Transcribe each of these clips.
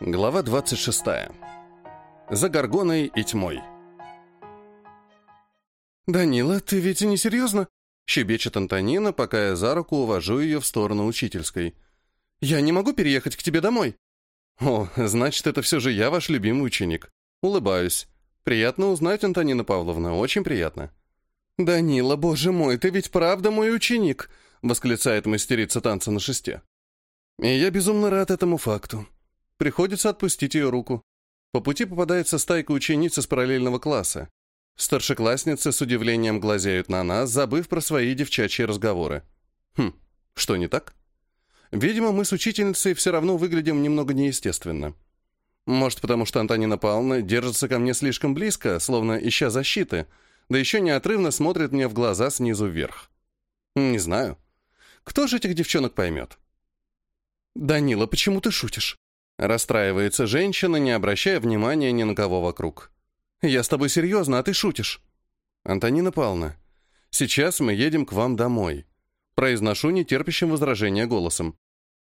Глава 26. За горгоной и тьмой. «Данила, ты ведь не серьезно?» — щебечет Антонина, пока я за руку увожу ее в сторону учительской. «Я не могу переехать к тебе домой». «О, значит, это все же я ваш любимый ученик». Улыбаюсь. «Приятно узнать, Антонина Павловна, очень приятно». «Данила, боже мой, ты ведь правда мой ученик!» — восклицает мастерица танца на шесте. И я безумно рад этому факту. Приходится отпустить ее руку. По пути попадается стайка учениц из параллельного класса. Старшеклассницы с удивлением глазеют на нас, забыв про свои девчачьи разговоры. Хм, что не так? Видимо, мы с учительницей все равно выглядим немного неестественно. Может, потому что Антонина Павловна держится ко мне слишком близко, словно ища защиты, да еще неотрывно смотрит мне в глаза снизу вверх. Не знаю. Кто же этих девчонок поймет? «Данила, почему ты шутишь?» Расстраивается женщина, не обращая внимания ни на кого вокруг. «Я с тобой серьезно, а ты шутишь». «Антонина Павловна, сейчас мы едем к вам домой». Произношу нетерпящим возражения голосом.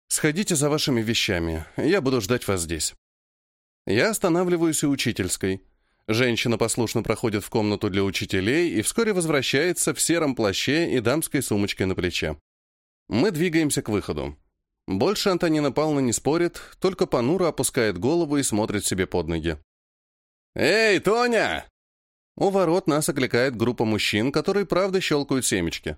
«Сходите за вашими вещами, я буду ждать вас здесь». Я останавливаюсь у учительской. Женщина послушно проходит в комнату для учителей и вскоре возвращается в сером плаще и дамской сумочкой на плече. Мы двигаемся к выходу. Больше Антонина Павловна не спорит, только понуро опускает голову и смотрит себе под ноги. «Эй, Тоня!» У ворот нас окликает группа мужчин, которые правда щелкают семечки.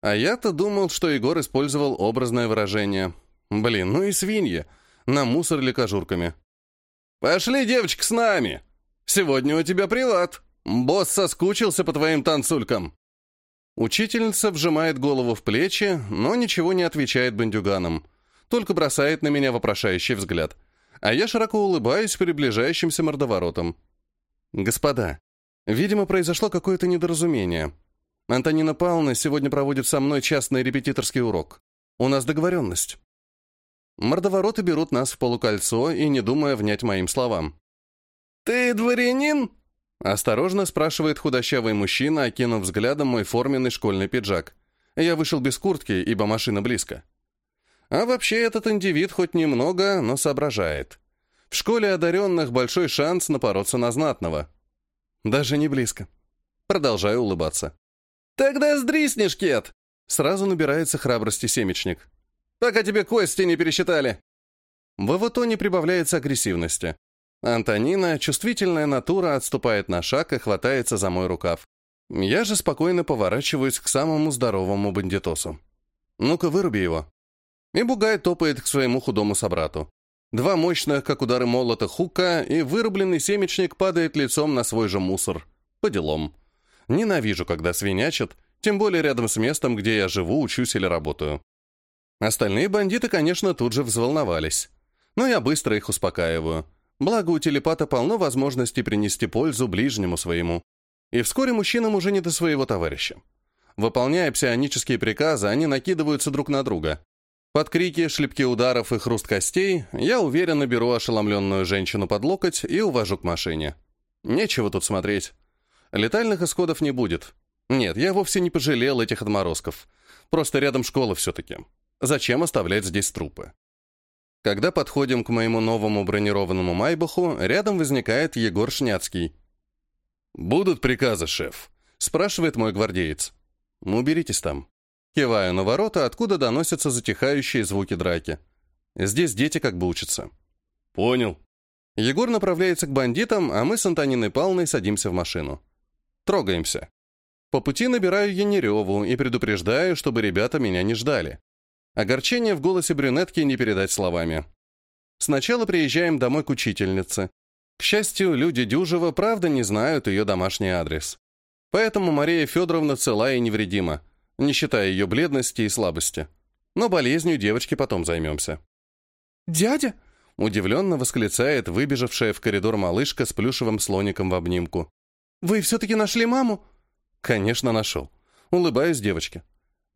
А я-то думал, что Егор использовал образное выражение. Блин, ну и свиньи. Намусорили кожурками. «Пошли, девочка, с нами! Сегодня у тебя приват. Босс соскучился по твоим танцулькам». Учительница вжимает голову в плечи, но ничего не отвечает бандюганам только бросает на меня вопрошающий взгляд. А я широко улыбаюсь приближающимся мордоворотом. «Господа, видимо, произошло какое-то недоразумение. Антонина Павловна сегодня проводит со мной частный репетиторский урок. У нас договоренность». Мордовороты берут нас в полукольцо и не думая внять моим словам. «Ты дворянин?» Осторожно спрашивает худощавый мужчина, окинув взглядом мой форменный школьный пиджак. Я вышел без куртки, ибо машина близко. А вообще этот индивид хоть немного, но соображает. В школе одаренных большой шанс напороться на знатного. Даже не близко. Продолжаю улыбаться. «Тогда сдрисни, Кет!» Сразу набирается храбрости семечник. «Пока тебе кости не пересчитали!» В его тоне прибавляется агрессивности. Антонина, чувствительная натура, отступает на шаг и хватается за мой рукав. Я же спокойно поворачиваюсь к самому здоровому бандитосу. «Ну-ка, выруби его». И Бугай топает к своему худому собрату. Два мощных, как удары молота, хука, и вырубленный семечник падает лицом на свой же мусор. По делам. Ненавижу, когда свинячат, тем более рядом с местом, где я живу, учусь или работаю. Остальные бандиты, конечно, тут же взволновались. Но я быстро их успокаиваю. Благо, у телепата полно возможностей принести пользу ближнему своему. И вскоре мужчинам уже не до своего товарища. Выполняя псионические приказы, они накидываются друг на друга. Под крики, шлепки ударов и хруст костей я уверенно беру ошеломленную женщину под локоть и увожу к машине. Нечего тут смотреть. Летальных исходов не будет. Нет, я вовсе не пожалел этих отморозков. Просто рядом школа все-таки. Зачем оставлять здесь трупы? Когда подходим к моему новому бронированному Майбаху, рядом возникает Егор Шняцкий. «Будут приказы, шеф?» — спрашивает мой гвардеец. «Уберитесь там». Киваю на ворота, откуда доносятся затихающие звуки драки. Здесь дети как бы учатся. Понял. Егор направляется к бандитам, а мы с Антониной Павловной садимся в машину. Трогаемся. По пути набираю Янереву и предупреждаю, чтобы ребята меня не ждали. Огорчение в голосе брюнетки не передать словами. Сначала приезжаем домой к учительнице. К счастью, люди Дюжева правда не знают ее домашний адрес. Поэтому Мария Федоровна цела и невредима не считая ее бледности и слабости. Но болезнью девочки потом займемся. «Дядя?» — удивленно восклицает выбежавшая в коридор малышка с плюшевым слоником в обнимку. «Вы все-таки нашли маму?» «Конечно, нашел. Улыбаюсь девочке.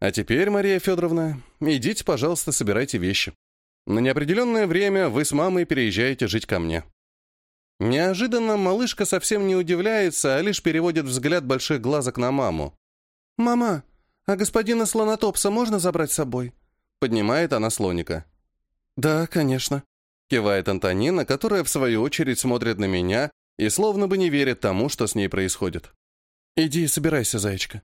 А теперь, Мария Федоровна, идите, пожалуйста, собирайте вещи. На неопределенное время вы с мамой переезжаете жить ко мне». Неожиданно малышка совсем не удивляется, а лишь переводит взгляд больших глазок на маму. «Мама, «А господина слонотопса можно забрать с собой?» Поднимает она слоника. «Да, конечно». Кивает Антонина, которая в свою очередь смотрит на меня и словно бы не верит тому, что с ней происходит. «Иди собирайся, зайчка».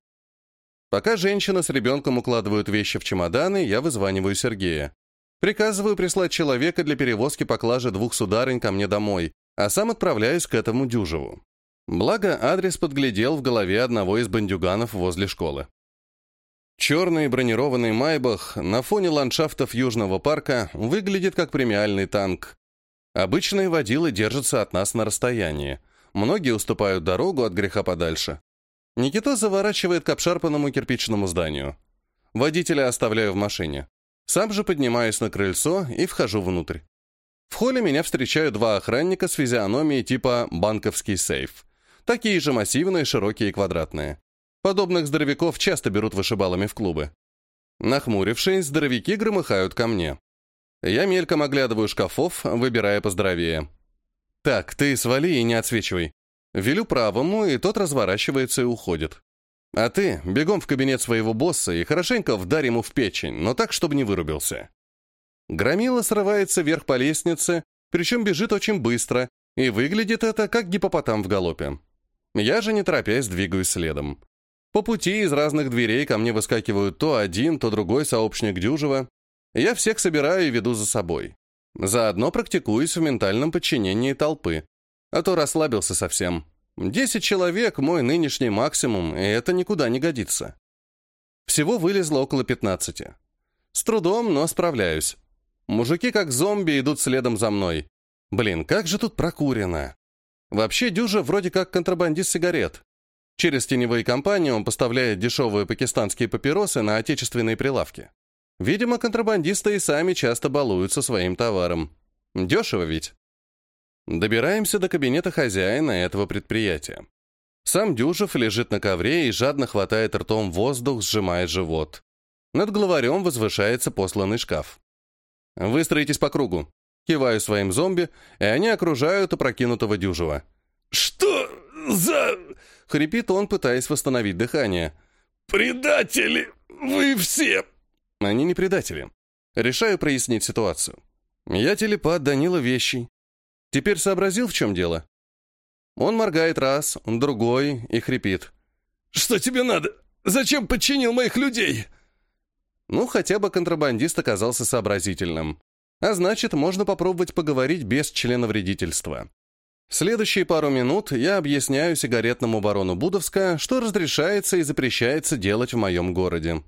Пока женщина с ребенком укладывают вещи в чемоданы, я вызваниваю Сергея. Приказываю прислать человека для перевозки поклажи двух сударынь ко мне домой, а сам отправляюсь к этому Дюжеву. Благо, адрес подглядел в голове одного из бандюганов возле школы. Черный бронированный Майбах на фоне ландшафтов Южного парка выглядит как премиальный танк. Обычные водилы держатся от нас на расстоянии. Многие уступают дорогу от греха подальше. Никита заворачивает к обшарпанному кирпичному зданию. Водителя оставляю в машине. Сам же поднимаюсь на крыльцо и вхожу внутрь. В холле меня встречают два охранника с физиономией типа «банковский сейф». Такие же массивные, широкие и квадратные. Подобных здоровяков часто берут вышибалами в клубы. Нахмурившись, здоровяки громыхают ко мне. Я мельком оглядываю шкафов, выбирая поздоровее. «Так, ты свали и не отсвечивай». Велю правому, и тот разворачивается и уходит. А ты бегом в кабинет своего босса и хорошенько вдарь ему в печень, но так, чтобы не вырубился. Громила срывается вверх по лестнице, причем бежит очень быстро, и выглядит это как гипопотам в галопе. Я же, не торопясь, двигаюсь следом. По пути из разных дверей ко мне выскакивают то один, то другой сообщник Дюжева. Я всех собираю и веду за собой. Заодно практикуюсь в ментальном подчинении толпы, а то расслабился совсем. Десять человек — мой нынешний максимум, и это никуда не годится. Всего вылезло около пятнадцати. С трудом, но справляюсь. Мужики как зомби идут следом за мной. Блин, как же тут прокурено. Вообще, Дюжа вроде как контрабандист сигарет. Через теневые компании он поставляет дешевые пакистанские папиросы на отечественные прилавки. Видимо, контрабандисты и сами часто балуются своим товаром. Дешево ведь. Добираемся до кабинета хозяина этого предприятия. Сам Дюжев лежит на ковре и жадно хватает ртом воздух, сжимая живот. Над главарем возвышается посланный шкаф. «Выстроитесь по кругу». Киваю своим зомби, и они окружают опрокинутого Дюжева. «Что за...» — хрипит он, пытаясь восстановить дыхание. «Предатели! Вы все!» Они не предатели. Решаю прояснить ситуацию. Я телепат Данила Вещий. Теперь сообразил, в чем дело? Он моргает раз, другой и хрипит. «Что тебе надо? Зачем подчинил моих людей?» Ну, хотя бы контрабандист оказался сообразительным. А значит, можно попробовать поговорить без члена вредительства. Следующие пару минут я объясняю сигаретному барону Будовска, что разрешается и запрещается делать в моем городе.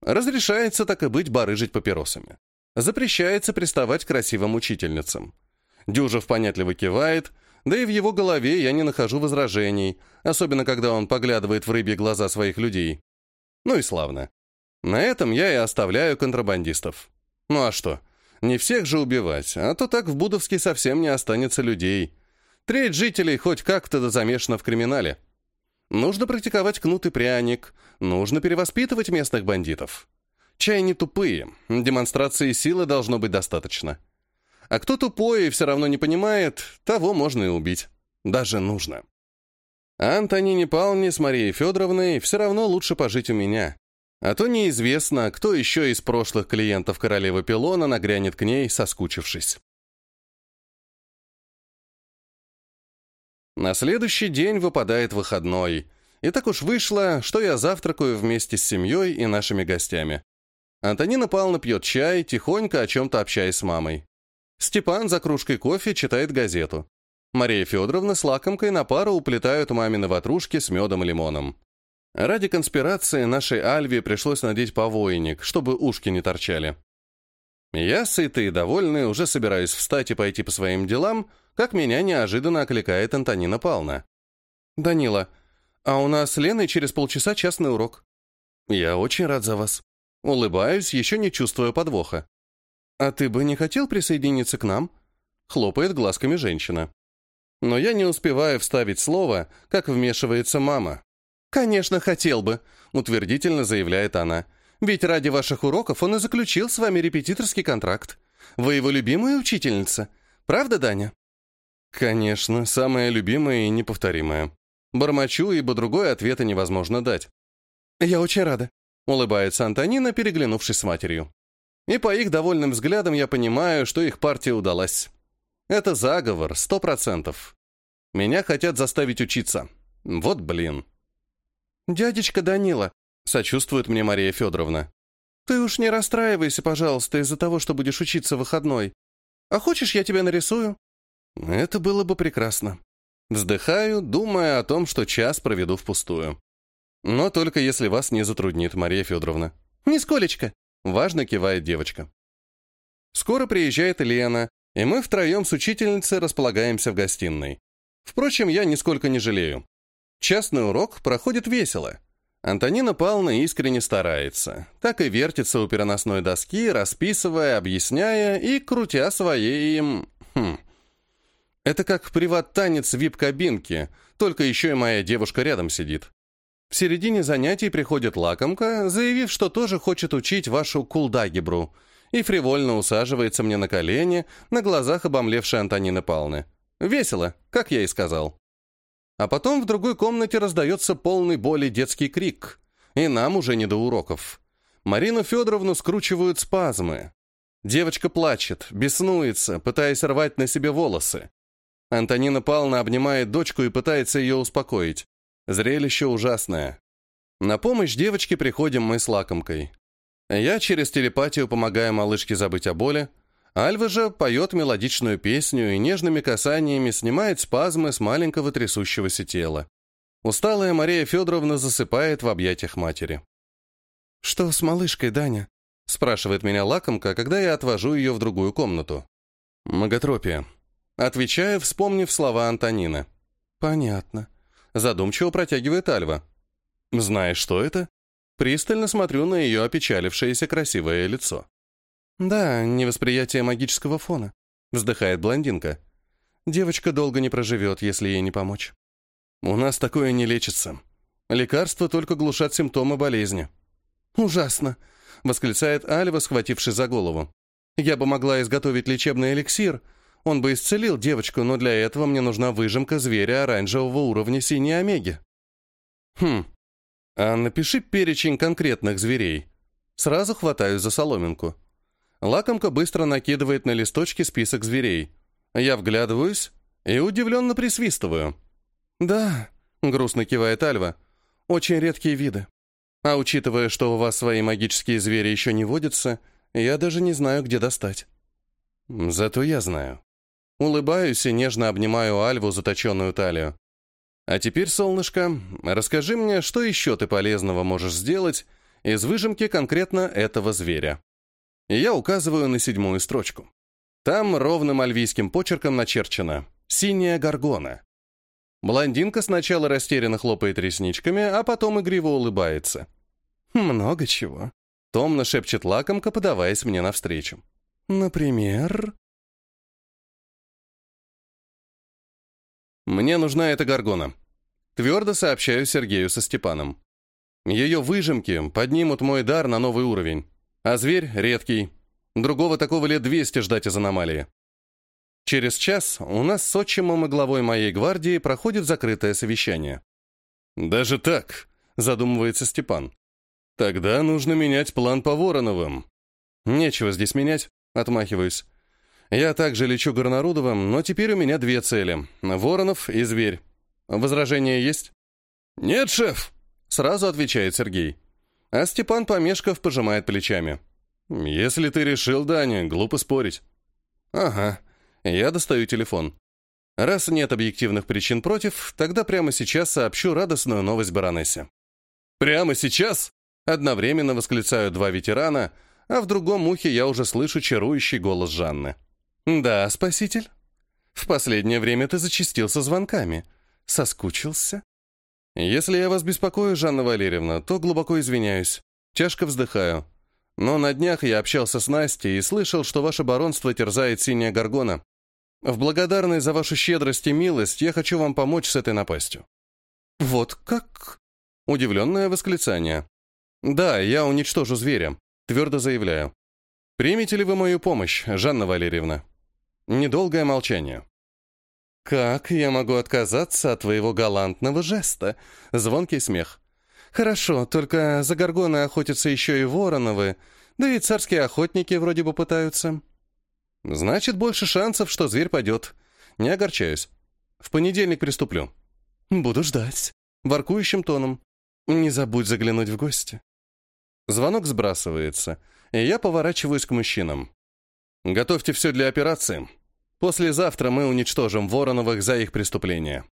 Разрешается, так и быть, барыжить папиросами. Запрещается приставать к красивым учительницам. Дюжев понятливо кивает, да и в его голове я не нахожу возражений, особенно когда он поглядывает в рыбьи глаза своих людей. Ну и славно. На этом я и оставляю контрабандистов. Ну а что? Не всех же убивать, а то так в Будовске совсем не останется людей. Треть жителей хоть как-то замешана в криминале. Нужно практиковать кнут и пряник, нужно перевоспитывать местных бандитов. Чай не тупые, демонстрации силы должно быть достаточно. А кто тупой и все равно не понимает, того можно и убить. Даже нужно. Антонине Павловне с Марией Федоровной все равно лучше пожить у меня. А то неизвестно, кто еще из прошлых клиентов королевы Пилона нагрянет к ней, соскучившись. На следующий день выпадает выходной. И так уж вышло, что я завтракаю вместе с семьей и нашими гостями. Антонина Павловна пьет чай, тихонько о чем-то общаясь с мамой. Степан за кружкой кофе читает газету. Мария Федоровна с лакомкой на пару уплетают мамины ватрушки с медом и лимоном. Ради конспирации нашей Альве пришлось надеть повойник, чтобы ушки не торчали. Я, сытый и довольный, уже собираюсь встать и пойти по своим делам, как меня неожиданно окликает Антонина Павловна. «Данила, а у нас с Леной через полчаса частный урок». «Я очень рад за вас». Улыбаюсь, еще не чувствуя подвоха. «А ты бы не хотел присоединиться к нам?» Хлопает глазками женщина. Но я не успеваю вставить слово, как вмешивается мама. «Конечно, хотел бы», — утвердительно заявляет она. «Ведь ради ваших уроков он и заключил с вами репетиторский контракт. Вы его любимая учительница. Правда, Даня?» «Конечно, самая любимая и неповторимая. Бормочу, ибо другой ответа невозможно дать». «Я очень рада», — улыбается Антонина, переглянувшись с матерью. И по их довольным взглядам я понимаю, что их партия удалась. Это заговор, сто процентов. Меня хотят заставить учиться. Вот блин. «Дядечка Данила», — сочувствует мне Мария Федоровна. «Ты уж не расстраивайся, пожалуйста, из-за того, что будешь учиться выходной. А хочешь, я тебя нарисую?» Это было бы прекрасно. Вздыхаю, думая о том, что час проведу впустую. Но только если вас не затруднит, Мария Федоровна. «Нисколечко!» — важно кивает девочка. Скоро приезжает Лена, и мы втроем с учительницей располагаемся в гостиной. Впрочем, я нисколько не жалею. Частный урок проходит весело. Антонина Павловна искренне старается. Так и вертится у переносной доски, расписывая, объясняя и крутя свои... Хм. Это как приват-танец в вип-кабинке, только еще и моя девушка рядом сидит. В середине занятий приходит лакомка, заявив, что тоже хочет учить вашу кулдагибру, и фривольно усаживается мне на колени на глазах обомлевшей Антонины Павловны. Весело, как я и сказал. А потом в другой комнате раздается полный боли детский крик. И нам уже не до уроков. Марину Федоровну скручивают спазмы. Девочка плачет, беснуется, пытаясь рвать на себе волосы. Антонина Павловна обнимает дочку и пытается ее успокоить. Зрелище ужасное. На помощь девочке приходим мы с лакомкой. Я через телепатию помогаю малышке забыть о боли, Альва же поет мелодичную песню и нежными касаниями снимает спазмы с маленького трясущегося тела. Усталая Мария Федоровна засыпает в объятиях матери. «Что с малышкой, Даня?» — спрашивает меня лакомка, когда я отвожу ее в другую комнату. «Маготропия». Отвечаю, вспомнив слова Антонины. «Понятно». Задумчиво протягивает Альва. «Знаешь, что это?» Пристально смотрю на ее опечалившееся красивое лицо. «Да, невосприятие магического фона», — вздыхает блондинка. «Девочка долго не проживет, если ей не помочь». «У нас такое не лечится. Лекарства только глушат симптомы болезни». «Ужасно!» — восклицает Альва, схватившись за голову. «Я бы могла изготовить лечебный эликсир. Он бы исцелил девочку, но для этого мне нужна выжимка зверя оранжевого уровня синей омеги». «Хм. А напиши перечень конкретных зверей». Сразу хватаюсь за соломинку. Лакомка быстро накидывает на листочки список зверей. Я вглядываюсь и удивленно присвистываю. «Да», — грустно кивает Альва, — «очень редкие виды. А учитывая, что у вас свои магические звери еще не водятся, я даже не знаю, где достать». «Зато я знаю». Улыбаюсь и нежно обнимаю Альву заточенную талию. «А теперь, солнышко, расскажи мне, что еще ты полезного можешь сделать из выжимки конкретно этого зверя?» И я указываю на седьмую строчку. Там ровным альвийским почерком начерчено «Синяя горгона». Блондинка сначала растерянно хлопает ресничками, а потом игриво улыбается. «Много чего», — томно шепчет лакомка, подаваясь мне навстречу. «Например...» «Мне нужна эта горгона», — твердо сообщаю Сергею со Степаном. Ее выжимки поднимут мой дар на новый уровень. А зверь редкий. Другого такого лет 200 ждать из аномалии. Через час у нас с отчимом и главой моей гвардии проходит закрытое совещание. «Даже так?» — задумывается Степан. «Тогда нужно менять план по Вороновым». «Нечего здесь менять», — отмахиваюсь. «Я также лечу Горнарудовым, но теперь у меня две цели — Воронов и Зверь. Возражения есть?» «Нет, шеф», — сразу отвечает Сергей. А Степан, помешков, пожимает плечами. «Если ты решил, Даня, глупо спорить». «Ага». Я достаю телефон. Раз нет объективных причин против, тогда прямо сейчас сообщу радостную новость баронессе. «Прямо сейчас?» Одновременно восклицают два ветерана, а в другом ухе я уже слышу чарующий голос Жанны. «Да, спаситель. В последнее время ты зачастил со звонками. Соскучился?» Если я вас беспокою, Жанна Валерьевна, то глубоко извиняюсь. Тяжко вздыхаю. Но на днях я общался с Настей и слышал, что ваше баронство терзает синяя горгона. В благодарность за вашу щедрость и милость я хочу вам помочь с этой напастью». «Вот как?» Удивленное восклицание. «Да, я уничтожу зверя», — твердо заявляю. «Примете ли вы мою помощь, Жанна Валерьевна?» Недолгое молчание. «Как я могу отказаться от твоего галантного жеста?» Звонкий смех. «Хорошо, только за горгоны охотятся еще и вороновы, Да и царские охотники вроде бы пытаются. Значит, больше шансов, что зверь падет. Не огорчаюсь. В понедельник приступлю. Буду ждать. Воркующим тоном. Не забудь заглянуть в гости. Звонок сбрасывается, и я поворачиваюсь к мужчинам. Готовьте все для операции. Послезавтра мы уничтожим Вороновых за их преступление.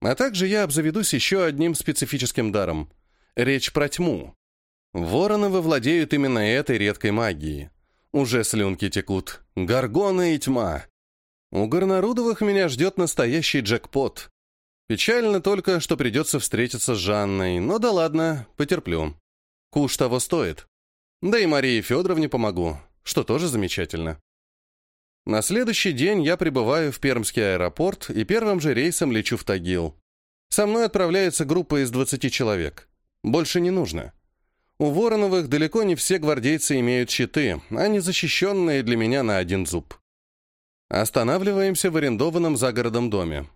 А также я обзаведусь еще одним специфическим даром. Речь про тьму. Вороновы владеют именно этой редкой магией. Уже слюнки текут. Гаргона и тьма. У Горнарудовых меня ждет настоящий джекпот. Печально только, что придется встретиться с Жанной, но да ладно, потерплю. Куш того стоит. Да и Марии Федоровне помогу, что тоже замечательно. На следующий день я прибываю в Пермский аэропорт и первым же рейсом лечу в Тагил. Со мной отправляется группа из 20 человек. Больше не нужно. У Вороновых далеко не все гвардейцы имеют щиты, не защищенные для меня на один зуб. Останавливаемся в арендованном загородном доме.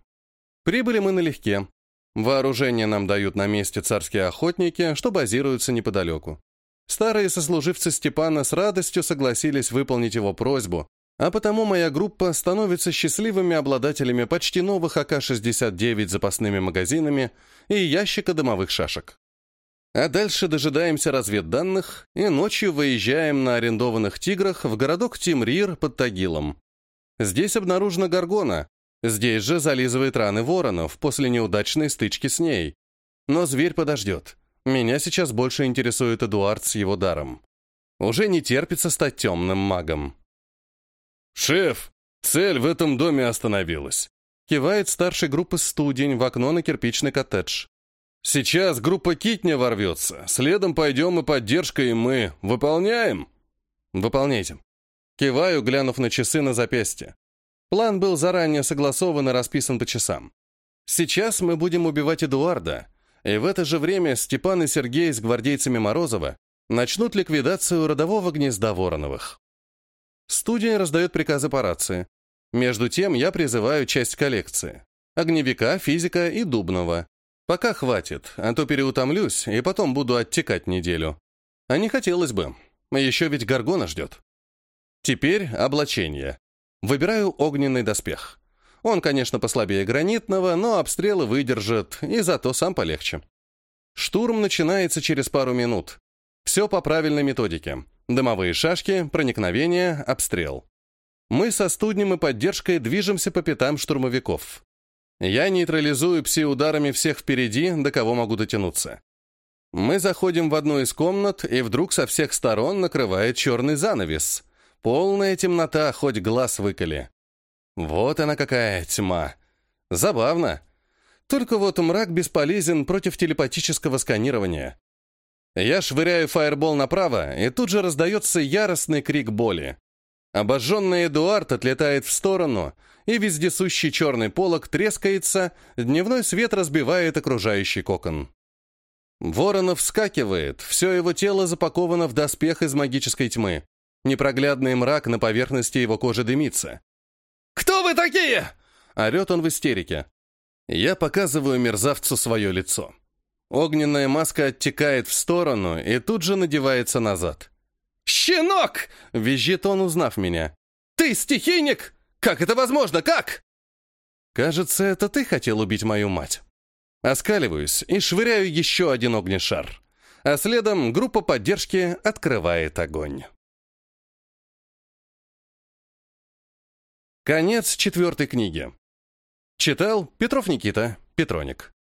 Прибыли мы налегке. Вооружение нам дают на месте царские охотники, что базируются неподалеку. Старые сослуживцы Степана с радостью согласились выполнить его просьбу, а потому моя группа становится счастливыми обладателями почти новых АК-69 запасными магазинами и ящика дымовых шашек. А дальше дожидаемся разведданных и ночью выезжаем на арендованных «Тиграх» в городок Тимрир под Тагилом. Здесь обнаружена горгона, Здесь же зализывает раны воронов после неудачной стычки с ней. Но зверь подождет. Меня сейчас больше интересует Эдуард с его даром. Уже не терпится стать темным магом. «Шеф, цель в этом доме остановилась», — кивает старший группы студень в окно на кирпичный коттедж. «Сейчас группа Китня ворвется. Следом пойдем и поддержка, и мы. Выполняем?» «Выполняйте». Киваю, глянув на часы на запястье. План был заранее согласован и расписан по часам. Сейчас мы будем убивать Эдуарда, и в это же время Степан и Сергей с гвардейцами Морозова начнут ликвидацию родового гнезда Вороновых. Студия раздает приказы по рации. Между тем я призываю часть коллекции. Огневика, физика и дубного. Пока хватит, а то переутомлюсь, и потом буду оттекать неделю. А не хотелось бы. Еще ведь Гаргона ждет. Теперь облачение. Выбираю огненный доспех. Он, конечно, послабее гранитного, но обстрелы выдержит, и зато сам полегче. Штурм начинается через пару минут. Все по правильной методике. Дымовые шашки, проникновение, обстрел. Мы со студнем и поддержкой движемся по пятам штурмовиков. Я нейтрализую пси-ударами всех впереди, до кого могу дотянуться. Мы заходим в одну из комнат, и вдруг со всех сторон накрывает черный занавес — Полная темнота, хоть глаз выколи. Вот она какая тьма. Забавно. Только вот мрак бесполезен против телепатического сканирования. Я швыряю фаербол направо, и тут же раздается яростный крик боли. Обожженный Эдуард отлетает в сторону, и вездесущий черный полог трескается, дневной свет разбивает окружающий кокон. Воронов вскакивает, все его тело запаковано в доспех из магической тьмы. Непроглядный мрак на поверхности его кожи дымится. «Кто вы такие?» — орет он в истерике. Я показываю мерзавцу свое лицо. Огненная маска оттекает в сторону и тут же надевается назад. «Щенок!» — визжит он, узнав меня. «Ты стихийник? Как это возможно? Как?» «Кажется, это ты хотел убить мою мать». Оскаливаюсь и швыряю еще один огнешар. А следом группа поддержки открывает огонь. Конец четвертой книги. Читал Петров Никита, Петроник.